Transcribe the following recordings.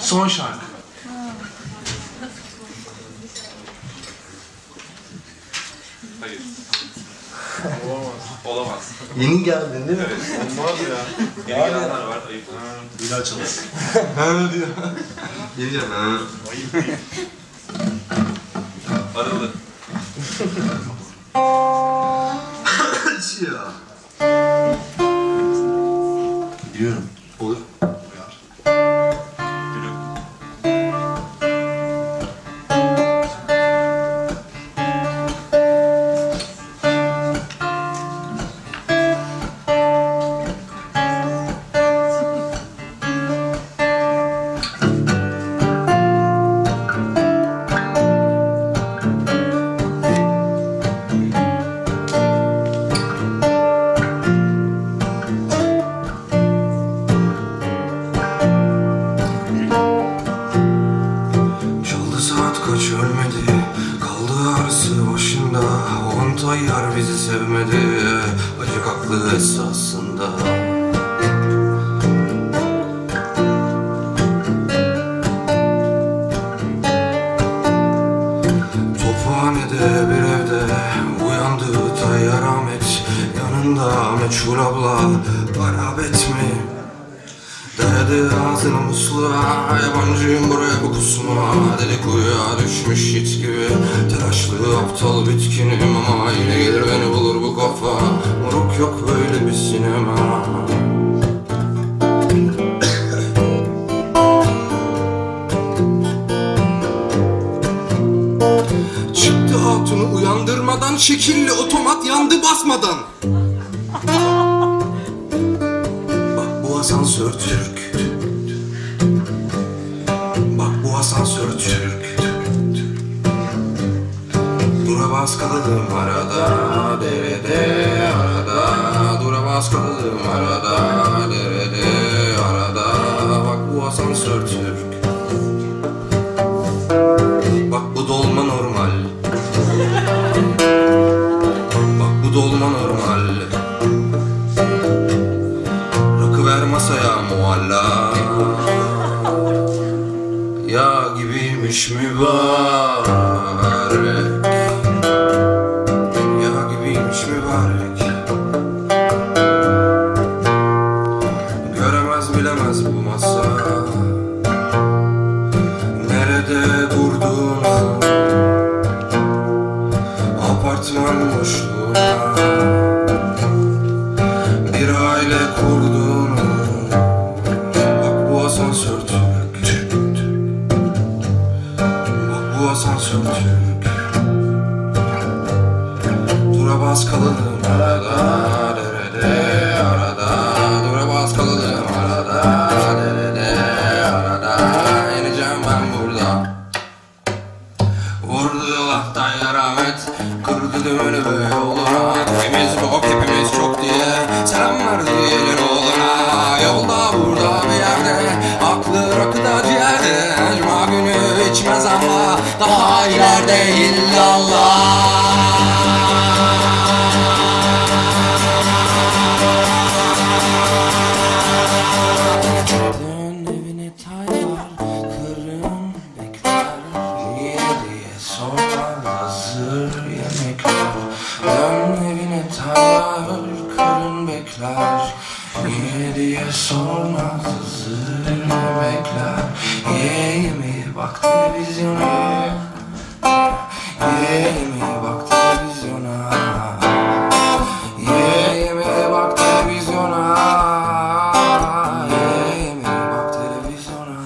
Son şarkı. Hayır. Olamaz. Yeni geldin değil mi? Olmaz ya. Yeni gelenler var. Ayıp. Yine açalım. Ha diyor. Yeni geldin. Ha. Arıldı. Açıyor. Biliyorum. Ölmedi Kaldı ağrısı başında. On tayyar bizi sevmedi. Acı haklı esasında. Tophanede bir evde Uyandı tayyar Ahmet. Yanında meçhul abla. Garabet mi? Dayadı ağzını musluğa Yabancıyım buraya bu kusma Dedi kuyuya düşmüş it gibi Telaşlı aptal bitkinim Ama yine gelir beni bulur bu kafa. Moruk yok böyle bir sinema. Çıktı hatunu uyandırmadan Şekilli otomat yandı basmadan. Asansör Türk Bak bu asansör Türk. Dura bas kalalım arada Derede arada. Dura bas kalalım arada Derede arada. Bak bu asansör Türk. Bak bu dolma normal. Bak bu dolma normal. Rakı ver masaya mualla gibiymiş mübarek. Ya gibiymiş mübarek. Göremez bilemez bu masa. Nerede durduğunu Apartman boşluğuna bir aile kurduğunu Kalalım arada Derede arada Dura bas kalalım arada Derede arada İneceğim ben burada Vurdu yolaktan yaramet Kırdı dümeni be yoluna Hepimiz bok hepimiz çok diye Selam verdi elin oğluna Yolda burada bir yerde Aklı rakıda ciğerde Cuma günü içmez ama Daha ileride illallah Ye yemeği bak televizyona. Ye yemeği bak televizyona. Ye yemeğe bak televizyona. Ye yemeğe bak televizyona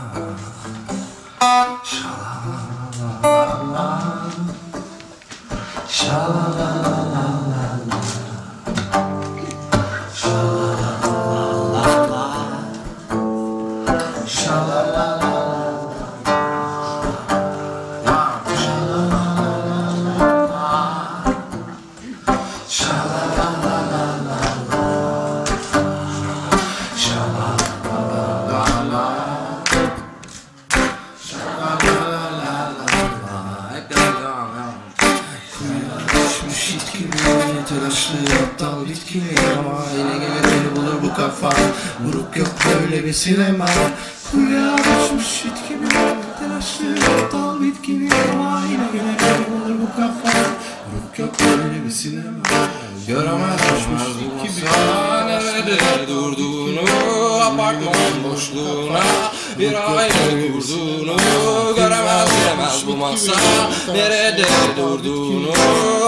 Düşmüş it gibi telaşlı aptal bitkili ama yine gelir beni bulur bu kafa. Vuruk yok böyle bir sinema. Rüya düşmüş şit gibi Telaşlı aptal bitkini Ama yine yine kaybolur bu kafa. Yok yok böyle bir sinema. Göremez düşmüş şit gibi. Nerede durduğunu Apartman boşluğuna Bir aile kurduğunu Göremez bilemez bu masa Nerede durduğunu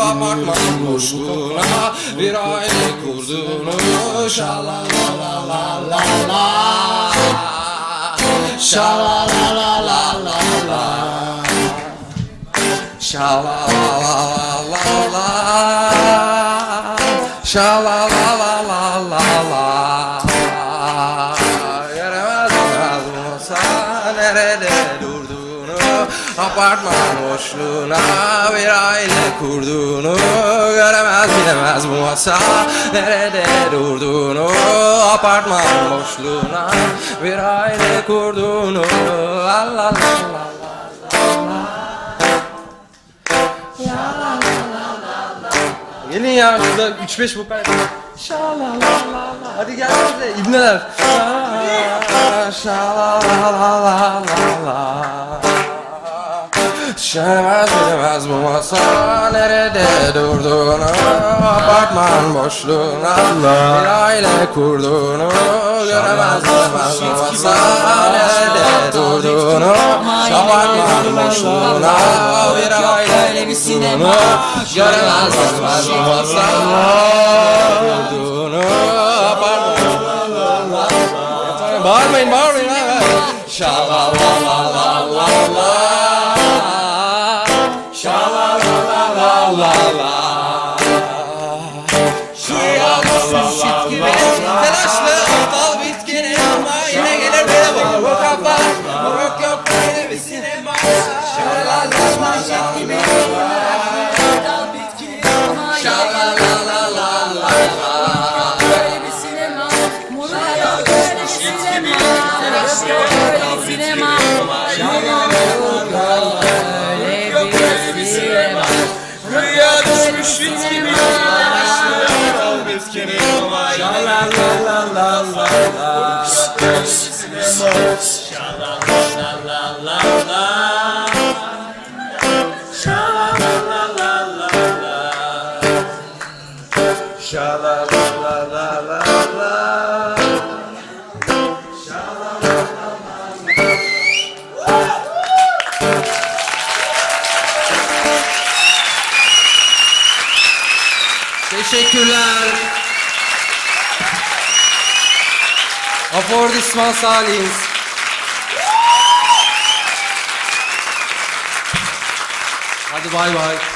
Apartman boşluğuna Bir aile kurduğunu Şalalalala Şalalalala Şalalalala Şalalalala Apartman boşluğuna bir aile kurduğunu Göremez bilemez bu masa nerede durduğunu Apartman boşluğuna bir aile kurduğunu La la la la Gelin ya şurada 3-5 vokal. Hadi gel size ibneler. Şalalalala. Şaramaz bilemez bu masa. Nerede durduğunu Apartman boşluğuna. Bir aile kurduğunu Göremez bilemez bu masa. Nerede durduğunu Apartman boşluğuna. Bir aile kurduğunu Göremez bilemez bu masa. Durduğunu Apartman Bağırmayın bağırmayın. Şalalalala Şalalalala şit gibi Şalalalala Böyle Afordisman Salih'iz. Hadi bay bay.